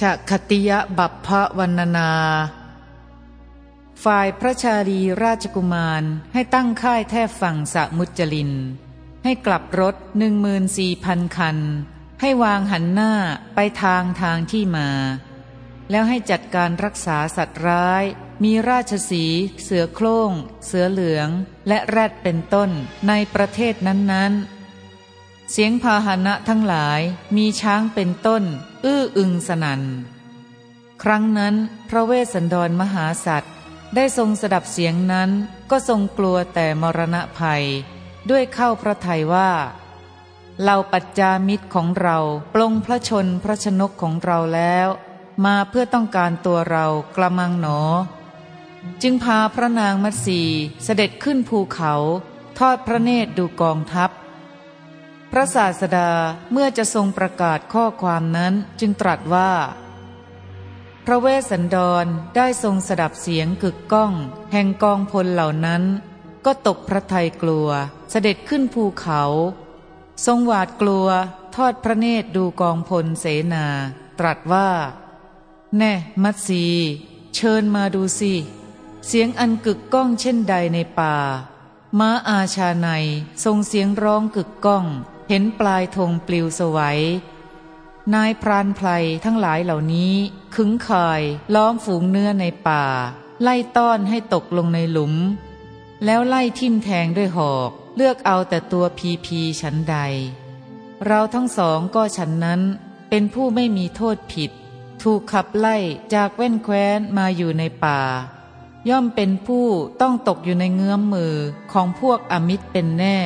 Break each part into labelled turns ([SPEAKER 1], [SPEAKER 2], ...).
[SPEAKER 1] ชคติยบัพพวันนานา ฝ่ายพระชาลีราชกุมารให้ตั้งค่ายแทบฝั่งสะมุจลิน ให้กลับรถหนึ่งมืนสี่พันคัน ให้วางหันหน้าไปทางทางที่มา แล้วให้จัดการรักษาสัตว์ร้าย มีราชสี เสือโคร่ง เสือเหลือง และแรดเป็นต้นในประเทศนั้นๆ เสียงพาหนะทั้งหลายมีช้างเป็นต้น อื้ออึงสนัน่น ครั้งนั้นพระเวสสันดรมหาสัตว์ได้ทรงสดับเสียงนั้นก็ทรงกลัวแต่มรณะภัย ด้วยเข้าพระทัยว่าเราปัจจามิตรของเราปลงพระชนพระชนกของเราแล้ว มาเพื่อต้องการตัวเรากระมังหนอ จึงพาพระนางมัตสีเสด็จขึ้นภูเขา ทอดพระเนตรดูกองทัพ พระศาสดาเมื่อจะทรงประกาศข้อความนั้นจึงตรัสว่า พระเวสสันดรได้ทรงสดับเสียงกึกก้อง แห่งกองพลเหล่านั้น ก็ตกพระทัยกลัวเสด็จขึ้นภูเขา ทรงหวาดกลัวทอดพระเนตรดูกองพลเสนา ตรัสว่า แน่มัตสีเชิญมาดูสิเสียงอันกึกก้องเช่นใดในป่า ม้าอาชาในทรงเสียงร้องกึกก้อง เห็นปลายธงปลิวสวัย นายพรานไพรทั้งหลายเหล่านี้ ขึงข่ายล้อมฝูงเนื้อในป่า ไล่ต้อนให้ตกลงในหลุม แล้วไล่ทิ่มแทงด้วยหอก เลือกเอาแต่ตัวพีพีฉันใด เราทั้งสองก็ฉันนั้น เป็นผู้ไม่มีโทษผิด ถูกขับไล่จากแว่นแคว้นมาอยู่ในป่า ย่อมเป็นผู้ต้องตกอยู่ในเงื้อมมือของพวกอมิตรเป็นแน่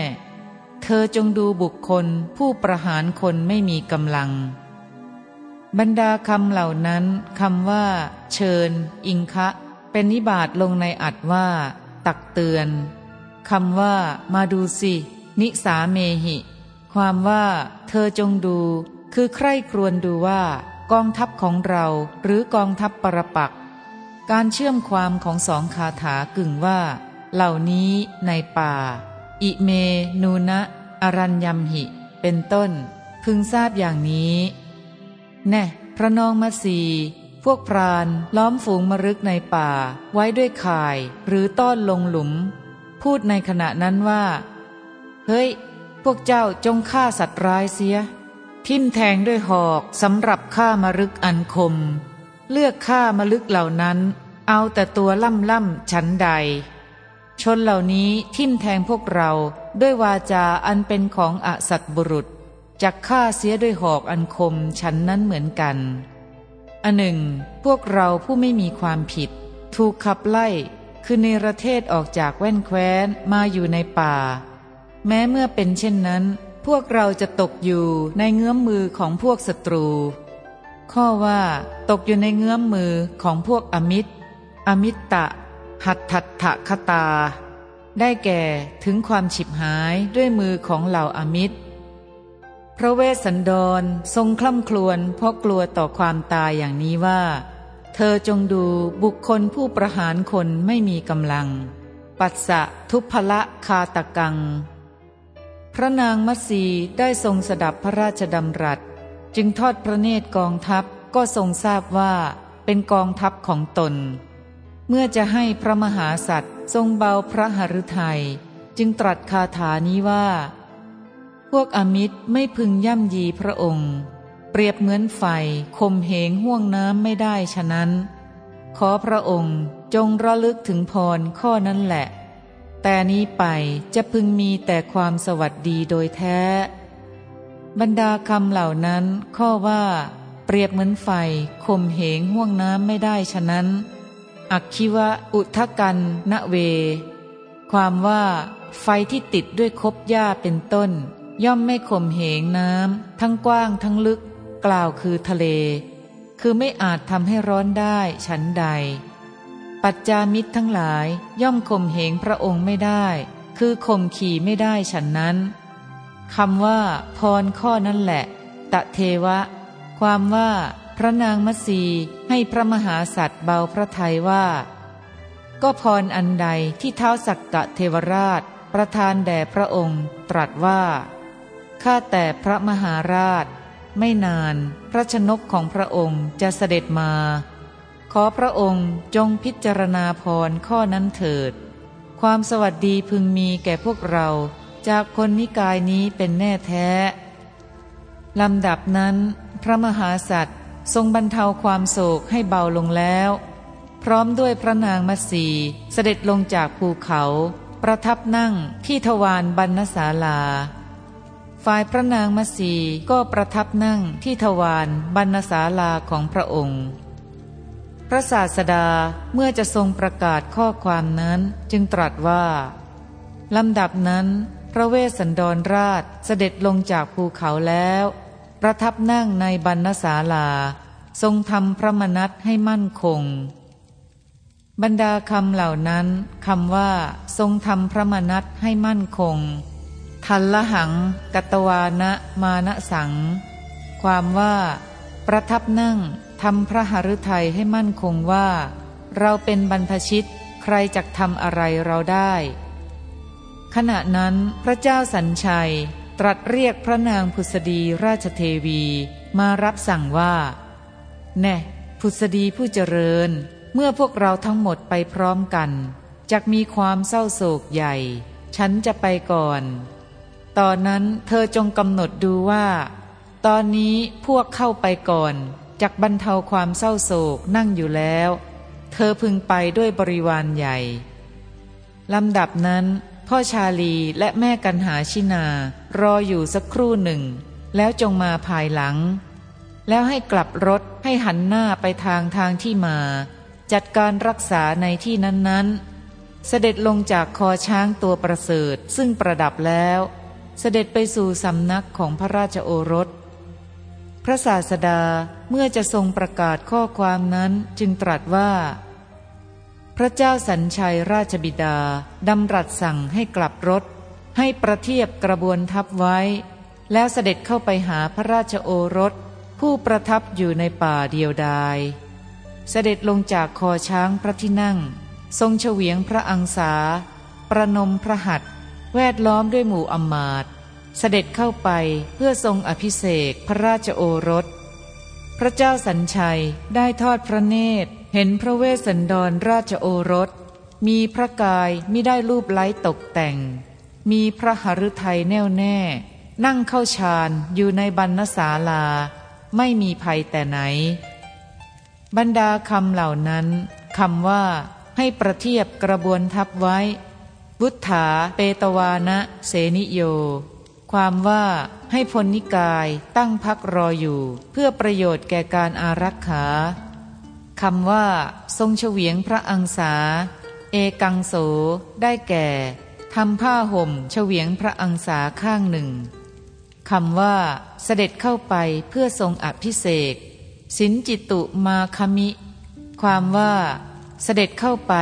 [SPEAKER 1] อจงดูบุคคลผู้ประหารคนไม่มีกำลัง บรรดาคำเหล่านั้นคำว่า เชิญ อิงคะ เป็นนิบาตลงในอัดว่า ตักเตือนคำว่า มาดูสิ นิสาเมหิ ความว่า เธอจงดู คือใคร่ครวญดูว่า กองทัพของเราหรือกองทัพปรปัก การเชื่อมความของสองคาถากึ่งว่า เหล่านี้ในป่า อิเมนูนะ อรัญยมหิ เป็นต้น พึงทราบอย่างนี้ แน่พระนองมาสีพวกพรานล้อมฝูงมรึกในป่า ไว้ด้วยข่าย หรือต้อนลงหลุม พูดในขณะนั้นว่า เฮ้ย พวกเจ้าจงฆ่าสัตว์ร้ายเสีย ทิ่มแทงด้วยหอกสำหรับฆ่ามรึกอันคม เลือกฆ่ามรึกเหล่านั้น เอาแต่ตัวล่ำล่ำฉันใด ชนเหล่านี้ทิ่มแทงพวกเรา ด้วยวาจาอันเป็นของอสัตบุรุษจักฆ่าเสียด้วยหอกอันคมฉันนั้นเหมือนกัน อันหนึ่ง พวกเราผู้ไม่มีความผิด ถูกขับไล่คือในประเทศออกจากแว่นแคว้นมาอยู่ในป่า แม้เมื่อเป็นเช่นนั้น พวกเราจะตกอยู่ในเงื้อมมือของพวกศัตรู ข้อว่าตกอยู่ในเงื้อมมือของพวกอมิตร อมิตตะ หัตถัตถคตา ได้แก่ถึงความฉิบหายด้วยมือของเหล่าอมิตร พระเวสสันดรทรงคล่ำครวญเพราะกลัวต่อความตายอย่างนี้ว่า เธอจงดูบุคคลผู้ประหารคนไม่มีกำลัง ปัสสะทุพละคาตกัง พระนางมัสีได้ทรงสดับพระราชดำรัส จึงทอดพระเนตรกองทัพก็ทรงทราบว่าเป็นกองทัพของตน เมื่อจะให้พระมหาสัตว์ทรงเบาพระหฤทัยจึงตรัสคาถานี้ว่า พวกอมิตรไม่พึงย่ำยีพระองค์ เปรียบเหมือนไฟคมเหงห่วงน้ำไม่ได้ฉะนั้น ขอพระองค์จงระลึกถึงพรข้อนั้นแหละ แต่นี้ไปจะพึงมีแต่ความสวัสดีโดยแท้ บรรดาคำเหล่านั้นข้อว่า เปรียบเหมือนไฟคมเหงห่วงน้ำไม่ได้ฉะนั้น อักคิวะอุทกันณเว ความว่าไฟที่ติดด้วยคบหญ้าเป็นต้น ย่อมไม่ข่มเหงน้ำทั้งกว้างทั้งลึก กล่าวคือทะเล คือไม่อาจทำให้ร้อนได้ฉันใด ปัจจามิตรทั้งหลายย่อมข่มเหงพระองค์ไม่ได้ คือข่มขี่ไม่ได้ฉันนั้นคำว่าพรข้อนั้นแหละ ตะเทวะ ความว่า พระนางมัสีให้พระมหาสัตว์เบาพระทัยว่า ก็พรอันใดที่เท้าสักกะเทวราช ประทานแด่พระองค์ ตรัสว่า ข้าแต่พระมหาราช ไม่นานพระชนกของพระองค์จะเสด็จมา ขอพระองค์จงพิจารณาพรข้อนั้นเถิด ความสวัสดีพึงมีแก่พวกเราจากคนนิกายนี้เป็นแน่แท้ลำดับนั้น พระมหาสัตว์ ทรงบรรเทาความโศกให้เบาลงแล้ว พร้อมด้วยพระนางมัสีเสด็จลงจากภูเขา ประทับนั่งที่ทวารบรรณศาลา ฝ่ายพระนางมัสีก็ประทับนั่งที่ทวารบรรณศาลาของพระองค์ พระศาสดาเมื่อจะทรงประกาศข้อความนั้นจึงตรัสว่าลำดับนั้น พระเวสสันดรราชเสด็จลงจากภูเขาแล้ว ประทับนั่งในบรรณศาลา ทรงทำพระมนัตให้มั่นคง บรรดาคำเหล่านั้นคำว่า ทรงทำพระมนัตให้มั่นคง ทันละหังกัตวานะมานะสัง ความว่า ประทับนั่งทำพระหฤทัยให้มั่นคงว่า เราเป็นบรรพชิตใครจักทำอะไรเราได้ ขณะนั้นพระเจ้าสัญชัย ตรัสเรียกพระนางพุษดีราชเทวีมารับสั่งว่า แน่พุษดีผู้เจริญ เมื่อพวกเราทั้งหมดไปพร้อมกันจะมีความเศร้าโศกใหญ่ ฉันจะไปก่อน ตอนนั้นเธอจงกำหนดดูว่า ตอนนี้พวกเข้าไปก่อนจักบรรเทาความเศร้าโศกนั่งอยู่แล้ว เธอพึงไปด้วยบริวารใหญ่ลำดับนั้น พ่อชาลีและแม่กันหาชินา รออยู่สักครู่หนึ่ง แล้วจงมาภายหลัง แล้วให้กลับรถให้หันหน้าไปทางทางที่มา จัดการรักษาในที่นั้นๆ เสด็จลงจากคอช้างตัวประเสริฐซึ่งประดับแล้ว เสด็จไปสู่สำนักของพระราชโอรส พระศาสดาเมื่อจะทรงประกาศข้อความนั้นจึงตรัสว่า ระเจ้าสัญชัยราชบิดาดำรัสสั่งให้กลับรถ ให้ประเทียบกระบวนทัพไว้ แล้วเสด็จเข้าไปหาพระราชโอรส ผู้ประทับอยู่ในป่าเดียวดาย เสด็จลงจากคอช้างพระที่นั่ง ทรงเฉวียงพระอังสา ประนมพระหัตแวดล้อมด้วยหมู่อมาตเสด็จเข้าไปเพื่อทรงอภิเษกพระราชโอรส พระเจ้าสัญชัยได้ทอดพระเนตร เห็นพระเวสสันดรราชโอรส มีพระกายไม่ได้รูปไล้ตกแต่ง มีพระหฤทัยแน่วแน่ นั่งเข้าฌานอยู่ในบรรณศาลา ไม่มีภัยแต่ไหน บรรดาคำเหล่านั้นคำว่าให้ประเทียบกระบวนทับไว้ บุตถาเปตวานะเสนิโย ความว่าให้พลนิกายตั้งพักรออยู่ เพื่อประโยชน์แก่การอารักขา คำว่า ทรงเฉวียงพระอังสา เอกังโส ได้แก่ทำผ้าห่มเฉวียงพระอังสาข้างหนึ่งคำว่า เสด็จเข้าไปเพื่อทรงอภิเษกสินจิตุมาคมิ ความว่า เสด็จเข้าไป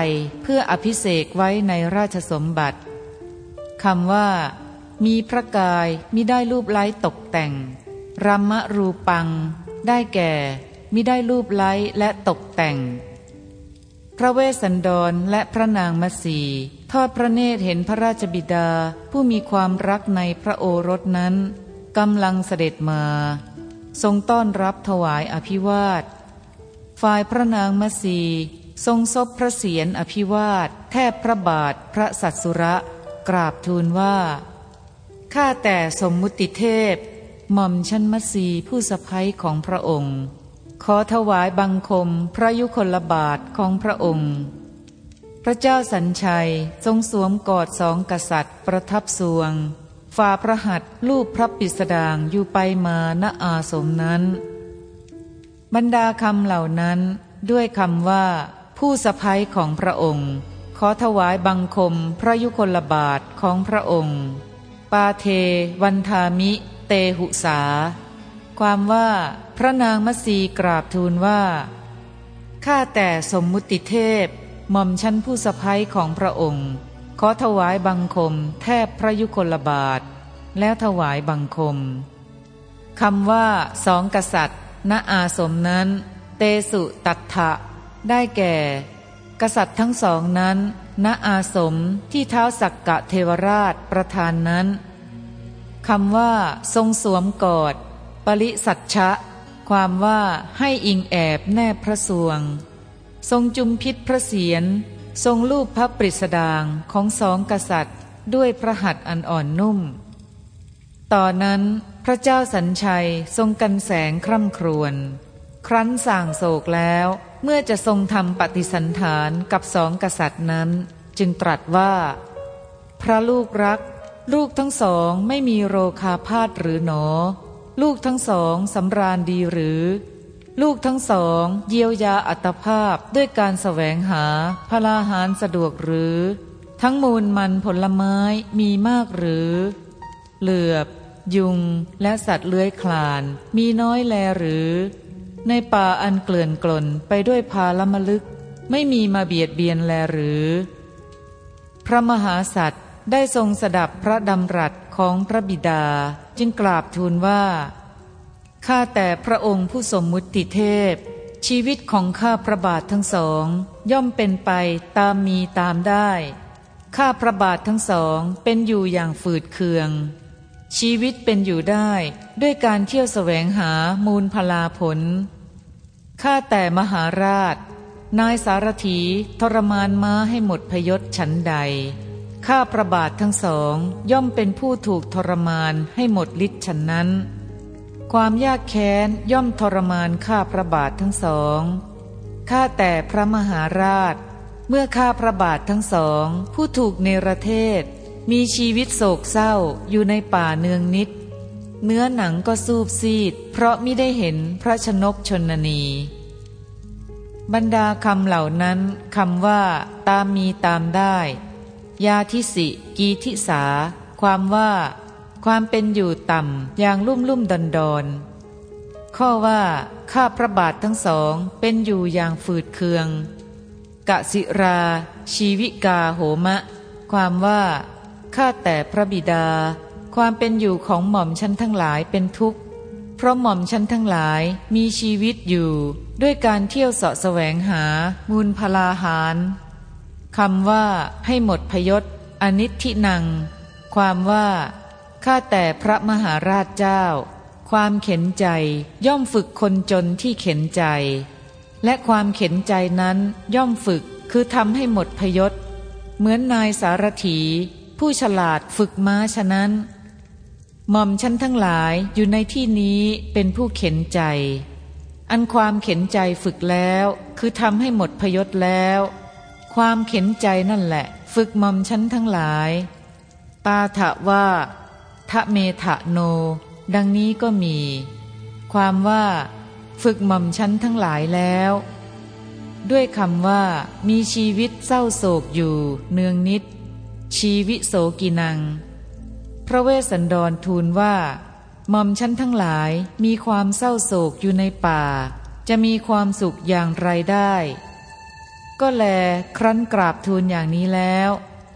[SPEAKER 1] เพื่ออภิเษกไว้ในราชสมบัติคำว่า มีพระกายมิได้รูปไล้ตกแต่งรัมมรูปัง ได้แก่ มิได้รูปไล้และตกแต่ง พระเวสสันดรและพระนางมัสีทอดพระเนตรเห็นพระราชบิดาผู้มีความรักในพระโอรสนั้นกำลังเสด็จมา ทรงต้อนรับถวายอภิวาท ฝ่ายพระนางมัสีทรงซบพระเศียรอภิวาท แทบพระบาทพระสัตสุระ กราบทูลว่า ข้าแต่สมมุติเทพ หม่อมชันมัสีผู้สะพ้ยของพระองค์ อถวายบังคมพระยุคลบาทของพระองค์ พระเจ้าสัญชัยทรงสวมกอดสองกษัตริย์ประทับสวง ฝ่าพระหัตรูปพระปิสดางอยู่ไปมาณอาสมนั้น บรรดาคำเหล่านั้นด้วยคำว่า ผู้สะพ้ยของพระองค์ ขอถวายบังคมพระยุคลบาทของพระองค์ ปาเทวันทามิ เตหุสา ความว่า พระนางมัสีกราบทูลว่า ข้าแต่สมมุติเทพหม่อมชั้นผู้สะพ้ยของพระองค์ ขอถวายบังคมแทบพระยุคลบาท แล้วถวายบังคมคำว่าสองกษัตริย์ ณอาสมนั้น เตสุตัทะได้แก่ กษัตริย์ทั้งสองนั้น ณอาสมที่เท้าสักกะเทวราชประธานนั้นคำว่า ทรงสวมกอดปปริสัชชะ ความว่าให้อิงแอบแนบพระสวง ทรงจุมพิษพระเศียรทรงรูปพระปริสดางของสองกษัตริย์ ด้วยพระหัตถ์อันอ่อนนุ่ม ต่อนนั้นพระเจ้าสัญชัยทรงกันแสงคร่ำครวญครั้นสั่งโศกแล้วเมื่อจะทรงทำปฏิสันฐานกับสองกษัตริย์นั้น จึงตรัสว่า พระลูกรัก ลูกทั้งสองไม่มีโรคาพาธหรือหนอ ลูกทั้งสองสำราญดีหรือ ลูกทั้งสองเยียวยาอัตภาพด้วยการแสวงหาพลาหารสะดวกหรือ ทั้งมูลมันผลไม้มีมากหรือ เหลือบ ยุงและสัตว์เลื้อยคลานมีน้อยแลหรือ ในป่าอันเกลื่อนกลนไปด้วยพาลมลึก ไม่มีมาเบียดเบียนแลหรือ พระมหาสัตว์ได้ทรงสดับพระดำรัสของพระบิดา จึงกราบทูลว่า ข้าแต่พระองค์ผู้สมมุติเทพ ชีวิตของข้าพระบาททั้งสอง ย่อมเป็นไปตามมีตามได้ ข้าพระบาททั้งสองเป็นอยู่อย่างฝืดเคือง ชีวิตเป็นอยู่ได้ด้วยการเที่ยวแสวงหามูลพลาผล ข้าแต่มหาราช นายสารถีทรมานม้าให้หมดพยศฉันใด ข้าประบาททั้งสองย่อมเป็นผู้ถูกทรมานให้หมดฤทธิ์ฉันนั้น ความยากแค้นย่อมทรมานข้าพระบาททั้งสองข้าแต่พระมหาราช เมื่อข้าพระบาททั้งสอง ผู้ถูกเนรเทศ มีชีวิตโศกเศร้าอยู่ในป่าเนืองนิด เนื้อหนังก็สูบซีด เพราะไม่ได้เห็นพระชนกชนนี บรรดาคำเหล่านั้นคำว่า ตามมีตามได้ ยาทิสิ กีทิสา ความว่า ความเป็นอยู่ต่ำอย่างลุ่มลุ่มดอนดอนข้อว่า ข้าพระบาททั้งสองเป็นอยู่อย่างฝืดเคือง กะสิรา ชีวิกาโหมะ ความว่าข้าแต่พระบิดา ความเป็นอยู่ของหม่อมชั้นทั้งหลายเป็นทุกข์ เพราะหม่อมชั้นทั้งหลายมีชีวิตอยู่ ด้วยการเที่ยวเสาะแสวงหามูลพลาหาร คำว่าให้หมดพยศอนิธินัง ความว่าข้าแต่พระมหาราชเจ้า ความเข็นใจย่อมฝึกคนจนที่เข็นใจ และความเข็นใจนั้นย่อมฝึกคือทำให้หมดพยศ เหมือนนายสารถี ผู้ฉลาดฝึกม้าฉะนั้น หม่อมชั้นทั้งหลายอยู่ในที่นี้เป็นผู้เข็นใจ อันความเข็นใจฝึกแล้ว คือทำให้หมดพยศแล้ว ความเข็นใจนั่นแหละ ฝึกมอมชั้นทั้งหลาย ปาถะว่าทะเมทะโน ดังนี้ก็มี ความว่า ฝึกหม่อมชั้นทั้งหลายแล้ว ด้วยคำว่า มีชีวิตเศร้าโศกอยู่ เนืองนิตย์ ชีวิโสกินัง พระเวสสันดรทูลว่าหม่อมชั้นทั้งหลายมีความเศร้าโศกอยู่ในป่า จะมีความสุขอย่างไรได้ ก็แลครั้นกราบทูลอย่างนี้แล้ว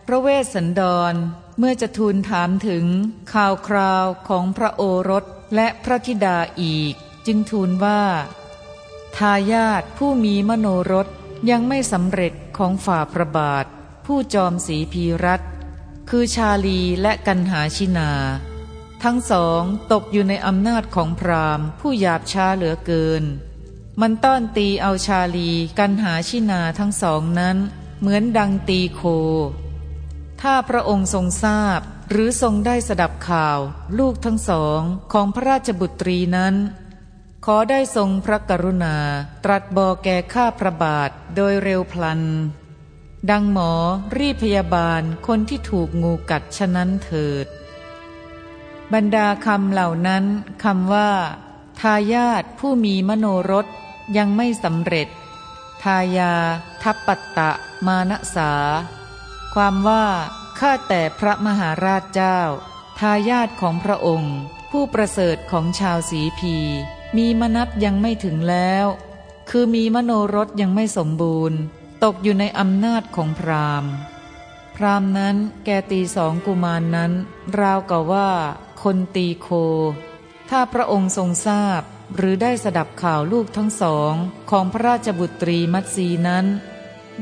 [SPEAKER 1] พระเวสสันดรเมื่อจะทูลถามถึงข่าวคราวของพระโอรสและพระธิดาอีก จึงทูลว่า ทายาทผู้มีมโนรสยังไม่สำเร็จของฝ่าพระบาท ผู้จอมสีพีรัตคือชาลีและกันหาชินา ทั้งสองตกอยู่ในอำนาจของพราหมณ์ผู้หยาบช้าเหลือเกิน มันต้อนตีเอาชาลีกันหาชินาทั้งสองนั้น เหมือนดังตีโค ถ้าพระองค์ทรงทราบหรือทรงได้สดับข่าว ลูกทั้งสองของพระราชบุตรีนั้น ขอได้ทรงพระกรุณา ตรัสบอกแก่ข้าพระบาทโดยเร็วพลัน ดังหมอรีพยาบาลคนที่ถูกงูกัดฉะนั้นเถิด บรรดาคำเหล่านั้นคำว่า ทายาทผู้มีมโนรส ยังไม่สำเร็จ ทายา ทัปปัตตะ มานสา ความว่า ข้าแต่พระมหาราชเจ้า ทายาทของพระองค์ ผู้ประเสริฐของชาวสีพี มีมนัตยังไม่ถึงแล้ว คือมีมโนรสยังไม่สมบูรณ์ ตกอยู่ในอำนาจของพราหมณ์พรามนั้นแกตีสองกุมารนนั้น ราวกับว่า คนตีโค ถ้าพระองค์ทรงทราบ หรือได้สดับข่าวลูกทั้งสองของพระราชบุตรีมัตสีนั้น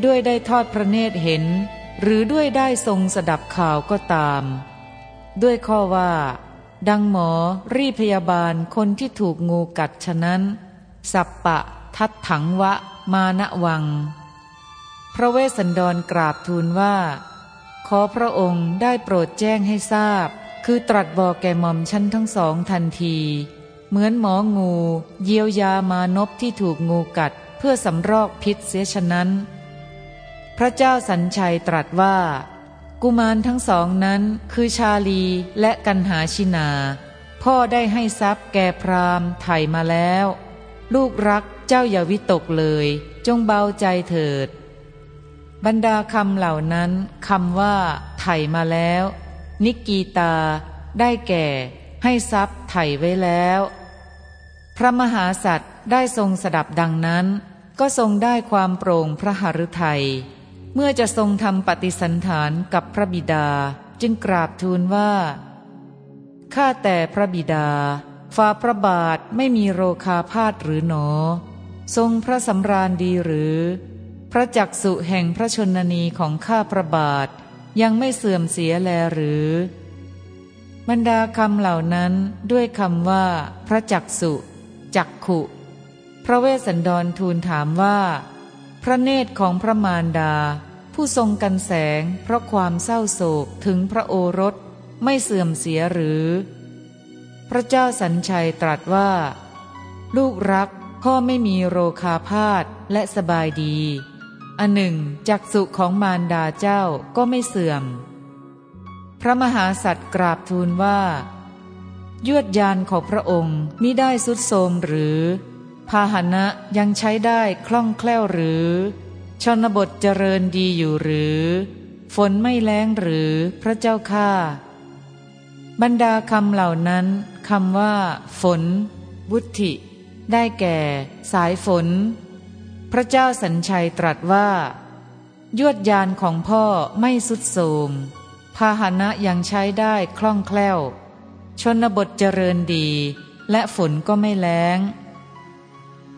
[SPEAKER 1] ด้วยได้ทอดพระเนตรเห็น หรือด้วยได้ทรงสดับข่าวก็ตาม ด้วยข้อว่า ดังหมอรีพยาบาลคนที่ถูกงูกัดฉะนั้น สัปปะ ทัดถังวะ มาณวัง พระเวสสันดรกราบทูลว่า ขอพระองค์ได้โปรดแจ้งให้ทราบ คือตรัสบอกแก่หม่อมชั้นทั้งสองทันที เหมือนหมองู เยียวยามานพที่ถูกงูกัดเพื่อสำรอกพิษเสียฉะนั้น พระเจ้าสัญชัยตรัสว่า กุมารทั้งสองนั้นคือชาลีและกันหาชินา พ่อได้ให้ทรัพย์แก่พรามไถ่มาแล้ว ลูกรักเจ้าอย่าวิตกเลย จงเบาใจเถิด บรรดาคำเหล่านั้นคำว่า ไถ่มาแล้ว นิกีตา ได้แก่ ให้ทรัพย์ไถ่ไว้แล้ว พระมหาสัตว์ได้ทรงสดับดังนั้น ก็ทรงได้ความโปร่งพระหฤทยัยเมื่อจะทรงทำปฏิสันฐานกับพระบิดาจึงกราบทูลว่าข้าแต่พระบิดาฝ่าพระบาทไม่มีโรคาพาธหรือหนอ ทรงพระสำราญดีหรือ พระจักสุแห่งพระชนนีของข้าพระบาทยังไม่เสื่อมเสียแลหรือ บรรดาคำเหล่านั้นด้วยคำว่า พระจักสุ จักขุ พระเวสสันดรทูลถามว่า พระเนตรของพระมารดา ผู้ทรงกันแสงเพราะความเศร้าโศกถึงพระโอรสไม่เสื่อมเสียหรือ พระเจ้าสัญชัยตรัสว่า ลูกรักพ่อไม่มีโรคาพาธและสบายดี อันหนึ่งจักสุของมารดาเจ้าก็ไม่เสื่อม พระมหาสัตว์กราบทูลว่า ยวดยานของพระองค์มิได้สุดโทมหรือ พาหนะยังใช้ได้คล่องแคล่วหรือ ชนบทเจริญดีอยู่หรือ ฝนไม่แล้งหรือพระเจ้าข้าบรรดาคำเหล่านั้นคำว่า ฝนบุติได้แก่ สายฝน พระเจ้าสัญชัยตรัสว่า ยวดยานของพ่อไม่สุดโสมพาหนะยังใช้ได้คล่องแคล่ว ชนบทเจริญดี และฝนก็ไม่แล้ง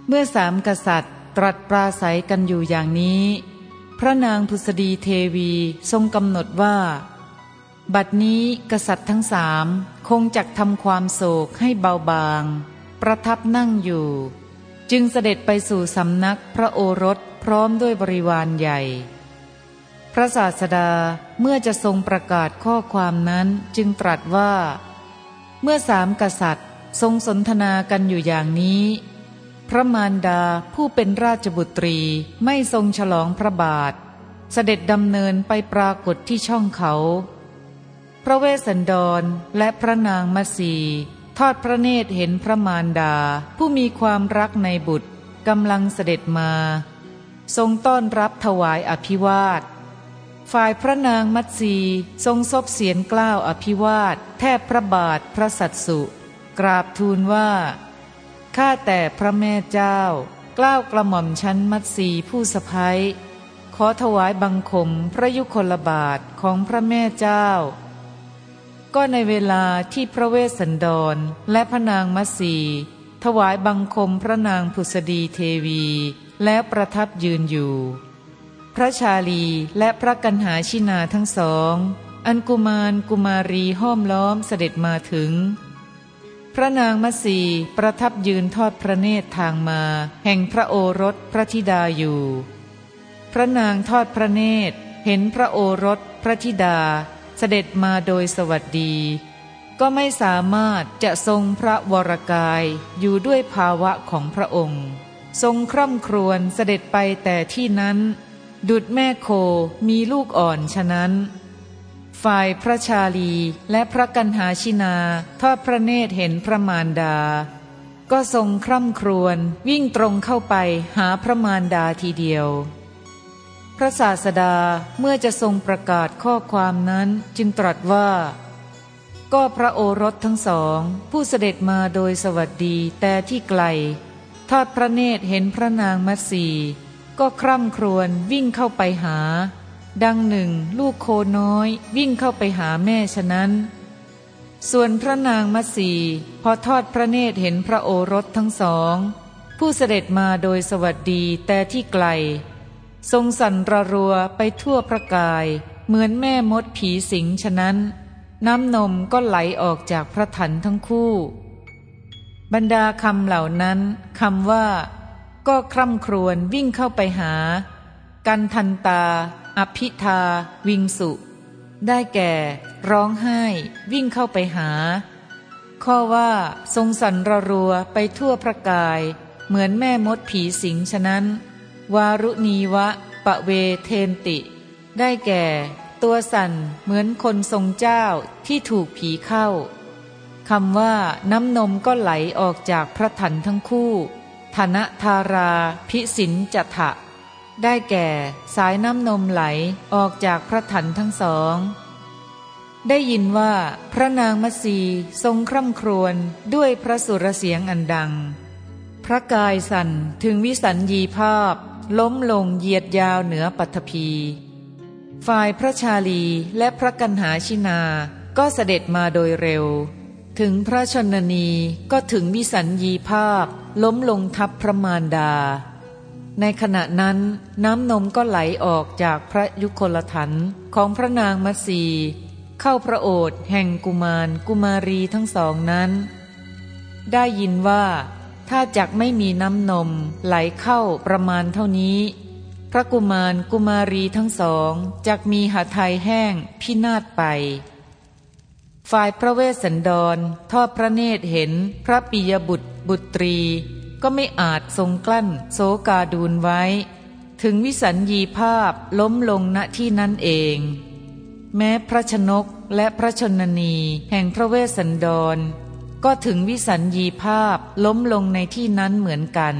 [SPEAKER 1] เมื่อสามกษัตริย์ตรัสปราศัยกันอยู่อย่างนี้ พระนางพุษดีเทวีทรงกำหนดว่า บัดนี้กษัตริย์ทั้งสามคงจักทำความโศกให้เบาบาง ประทับนั่งอยู่ จึงเสด็จไปสู่สำนักพระโอรสพร้อมด้วยบริวารใหญ่ พระศาสดาเมื่อจะทรงประกาศข้อความนั้นจึงตรัสว่า เมื่อสามกษัตริย์ทรงสนทนากันอยู่อย่างนี้ พระมารดาผู้เป็นราชบุตรีไม่ทรงฉลองพระบาท เสด็จดำเนินไปปรากฏที่ช่องเขา พระเวสสันดรและพระนางมัสีทอดพระเนตรเห็นพระมารดาผู้มีความรักในบุตรกำลังเสด็จมา ทรงต้อนรับถวายอภิวาท ฝ่ายพระนางมัตสีทรงซบเสียงกล้าวอภิวาท แทบพระบาทพระสัตสุ กราบทูลว่า ข้าแต่พระแม่เจ้า กล้าวกระหม่อมชั้นมัตสีผู้สะพ้ยขอถวายบังคมพระยุคลบาทของพระแม่เจ้า ก็ในเวลาที่พระเวสสันดรและพระนางมัตสีถวายบังคมพระนางผุสดีเทวี แล้วประทับยืนอยู่ พระชาลีและพระกันหาชินาทั้งสอง อันกุมารกุมารีห้อมล้อมเสด็จมาถึง พระนางมัสีประทับยืนทอดพระเนตรทางมา แห่งพระโอรสพระธิดาอยู่ พระนางทอดพระเนตร เห็นพระโอรสพระธิดา เสด็จมาโดยสวัสดี ก็ไม่สามารถจะทรงพระวรกายอยู่ด้วยภาวะของพระองค์ ทรงคร่ำครวญเสด็จไปแต่ที่นั้น ดุดแม่โคมีลูกอ่อนฉะนั้น ฝ่ายพระชาลีและพระกันหาชินาทอดพระเนตรเห็นพระมารดา ก็ทรงคร่ำครวญวิ่งตรงเข้าไปหาพระมารดาทีเดียว พระศาสดาเมื่อจะทรงประกาศข้อความนั้นจึงตรัสว่า ก็พระโอรสทั้งสอง ผู้เสด็จมาโดยสวัสดีแต่ที่ไกล ทอดพระเนตรเห็นพระนางมัตสี ก็คร่ำครวญวิ่งเข้าไปหา ดังหนึ่ง ลูกโคน้อย วิ่งเข้าไปหาแม่ฉะนั้น ส่วนพระนางมัสีพอทอดพระเนตรเห็นพระโอรสทั้งสอง ผู้เสด็จมาโดยสวัสดีแต่ที่ไกล ทรงสั่นระรัวไปทั่วพระกาย เหมือนแม่มดผีสิงฉะนั้น น้ำนมก็ไหลออกจากพระถันทั้งคู่ บรรดาคำเหล่านั้นคำว่า ก็คร่ำครวญวิ่งเข้าไปหา กันทันตา อภิธา วิงสุ ได้แก่ ร้องไห้ วิ่งเข้าไปหา ข้อว่าทรงสันระรัวไปทั่วพระกาย เหมือนแม่มดผีสิงฉะนั้น วารุณีวะ ปะเวเทนติ ได้แก่ ตัวสั่นเหมือนคนทรงเจ้าที่ถูกผีเข้าคำว่าน้ำนมก็ไหลออกจากพระถันทั้งคู่ ธนธารา พิสินจทะได้แก่สายน้ำนมไหลออกจากพระถันทั้งสอง ได้ยินว่าพระนางมัสีทรงคร่ำครวญด้วยพระสุรเสียงอันดัง พระกายสั่นถึงวิสัญญีภาพ ล้มลงเหยียดยาวเหนือปัทภี ฝ่ายพระชาลีและพระกันหาชินาก็เสด็จมาโดยเร็ว ถึงพระชนนีก็ถึงวิสัญญีภาพ ล้มลงทับพระมารดา ในขณะนั้นน้ำนมก็ไหลออกจากพระยุคลถันของพระนางมัสีเข้าพระโอษฐ์แห่งกุมารกุมารีทั้งสองนั้น ได้ยินว่า ถ้าจักไม่มีน้ำนมไหลเข้าประมาณเท่านี้ พระกุมารกุมารีทั้งสองจักมีหาไทยแห้งพินาศไป ฝ่ายพระเวสสันดรทอดพระเนตรเห็นพระปิยบุตรบุตรี ก็ไม่อาจทรงกลั้นโสกาดูนไว้ ถึงวิสัญญีภาพล้มลงณที่นั้นเอง แม้พระชนกและพระชนนีแห่งพระเวสสันดร ก็ถึงวิสัญญีภาพล้มลงในที่นั้นเหมือนกัน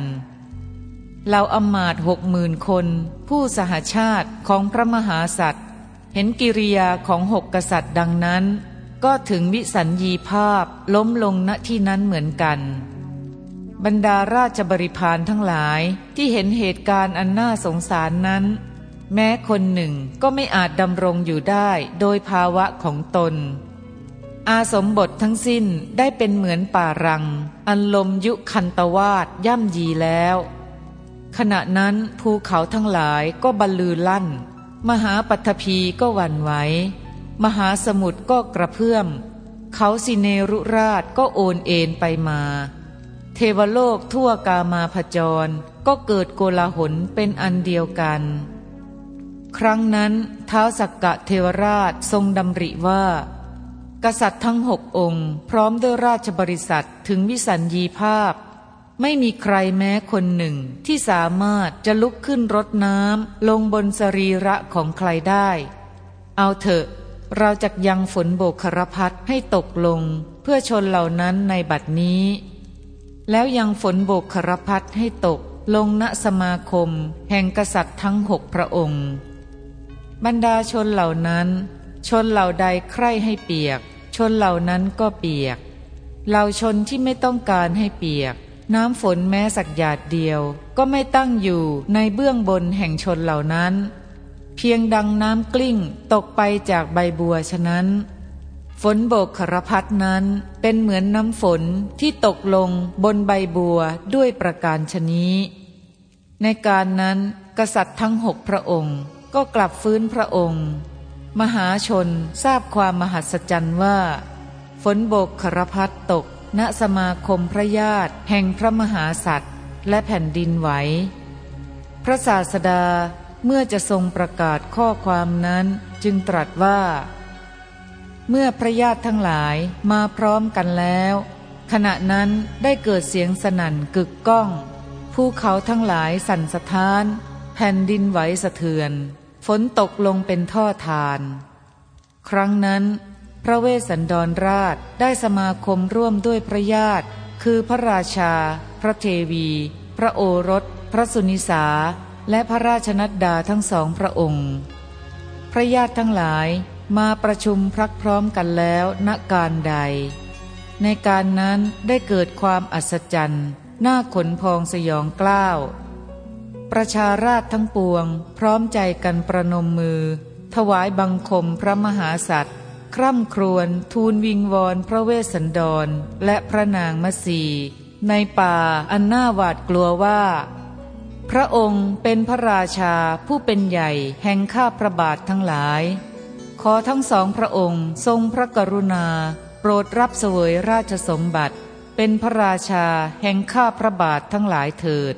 [SPEAKER 1] เราอมาตหกหมื่นคน ผู้สหชาติของพระมหาสัตว์ เห็นกิริยาของหกกษัตริย์ดังนั้น ก็ถึงวิสัญญีภาพล้มลงณที่นั้นเหมือนกัน บรรดาราชบริพารทั้งหลายที่เห็นเหตุการณ์อันน่าสงสารนั้น แม้คนหนึ่งก็ไม่อาจดำรงอยู่ได้โดยภาวะของตน อาสมบททั้งสิ้นได้เป็นเหมือนป่ารัง อันลมยุคันตวาดย่ำยีแล้ว ขณะนั้นภูเขาทั้งหลายก็บรรลือลั่น มหาปัทภีก็หวั่นไหว มหาสมุทรก็กระเพื่อม เขาสิเนรุราชก็โอนเอ็นไปมา เทวโลกทั่วกามาพจร ก็เกิดโกลาหลเป็นอันเดียวกัน ครั้งนั้นท้าวสักกะเทวราชทรงดำริว่า กษัตริย์ทั้งหกองค์ พร้อมด้วยราชบริษัทถึงวิสัญญีภาพ ไม่มีใครแม้คนหนึ่งที่สามารถจะลุกขึ้นรดน้ำลงบนสรีระของใครได้ เอาเถอะ เราจะยังฝนโบกครพัดให้ตกลง เพื่อชนเหล่านั้นในบัดนี้ แล้วยังฝนโบกครพัดให้ตกลงณสมาคม แห่งกษัตริย์ทั้งหกพระองค์ บรรดาชนเหล่านั้น ชนเหล่าใดใคร่ให้เปียก ชนเหล่านั้นก็เปียก เหล่าชนที่ไม่ต้องการให้เปียก น้ำฝนแม้สักหยาดเดียว ก็ไม่ตั้งอยู่ในเบื้องบนแห่งชนเหล่านั้น เพียงดังน้ำกลิ้งตกไปจากใบบัวฉะนั้น ฝนโบกขรพัดนั้นเป็นเหมือนน้ำฝนที่ตกลงบนใบบัวด้วยประการชนี้ ในการนั้นกษัตริย์ทั้งหกพระองค์ก็กลับฟื้นพระองค์ มหาชนทราบความมหัศจรรย์ว่า ฝนโบกขรพัดตก ณสมาคมพระญาติแห่งพระมหาสัตว์และแผ่นดินไหวพระศาสดา เมื่อจะทรงประกาศข้อความนั้นจึงตรัสว่า เมื่อพระญาติทั้งหลายมาพร้อมกันแล้ว ขณะนั้นได้เกิดเสียงสนั่นกึกก้อง ภูเขาทั้งหลายสั่นสะท้าน แผ่นดินไหวสะเทือน ฝนตกลงเป็นท่อทาน ครั้งนั้น พระเวสสันดรราชได้สมาคมร่วมด้วยพระญาติ คือพระราชา พระเทวี พระโอรส พระสุนิสา และพระราชนัดดาทั้งสองพระองค์ พระญาติทั้งหลายมาประชุมพรักพร้อมกันแล้วณการใด ในการนั้นได้เกิดความอัศจรรย์น่าขนพองสยองกล้าว ประชาราชทั้งปวงพร้อมใจกันประนมมือ ถวายบังคมพระมหาสัตว์คร่ำครวญทูลวิงวอนพระเวสสันดรและพระนางมัสีในป่าอันน่าหวาดกลัวว่า พระองค์เป็นพระราชาผู้เป็นใหญ่แห่งข้าพระบาททั้งหลาย ขอทั้งสองพระองค์ทรงพระกรุณา โปรดรับเสวยราชสมบัติ เป็นพระราชาแห่งข้าพระบาททั้งหลายเถิด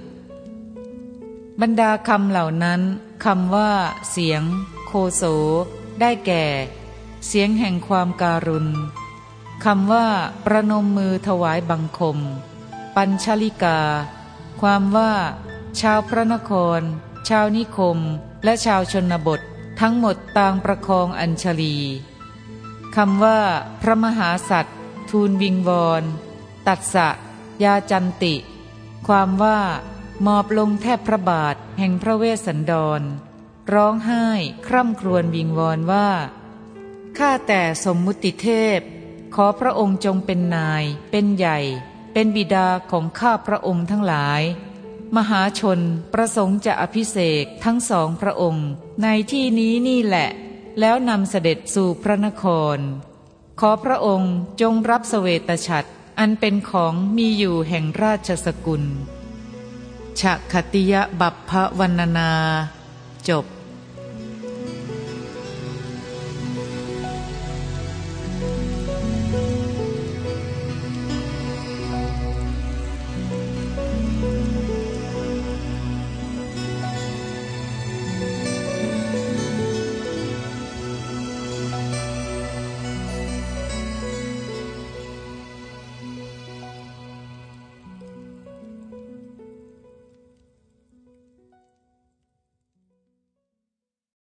[SPEAKER 1] บรรดาคำเหล่านั้นคำว่า เสียง โคโส ได้แก่ เสียงแห่งความการุณคำว่า ประนมมือถวายบังคม ปัญชลิกา ความว่า ชาวพระนคร ชาวนิคม และชาวชนบท ทั้งหมดต่างประคองอัญชลีคำว่า พระมหาสัตว์ทูลวิงวอนตัดสะยาจันติ ความว่า มอบลงแทบพระบาทแห่งพระเวสสันดร ร้องไห้คร่ำครวญวิงวอนว่า ข้าแต่สมมุติเทพ ขอพระองค์จงเป็นนาย เป็นใหญ่ เป็นบิดาของข้าพระองค์ทั้งหลาย มหาชนประสงค์จะอภิเษกทั้งสองพระองค์ ในที่นี้นี่แหละ แล้วนำเสด็จสู่พระนคร ขอพระองค์จงรับสเสวตฉัตรอันเป็นของมีอยู่แห่งราชสกุลฉะคติยบัพพวรนนา จบ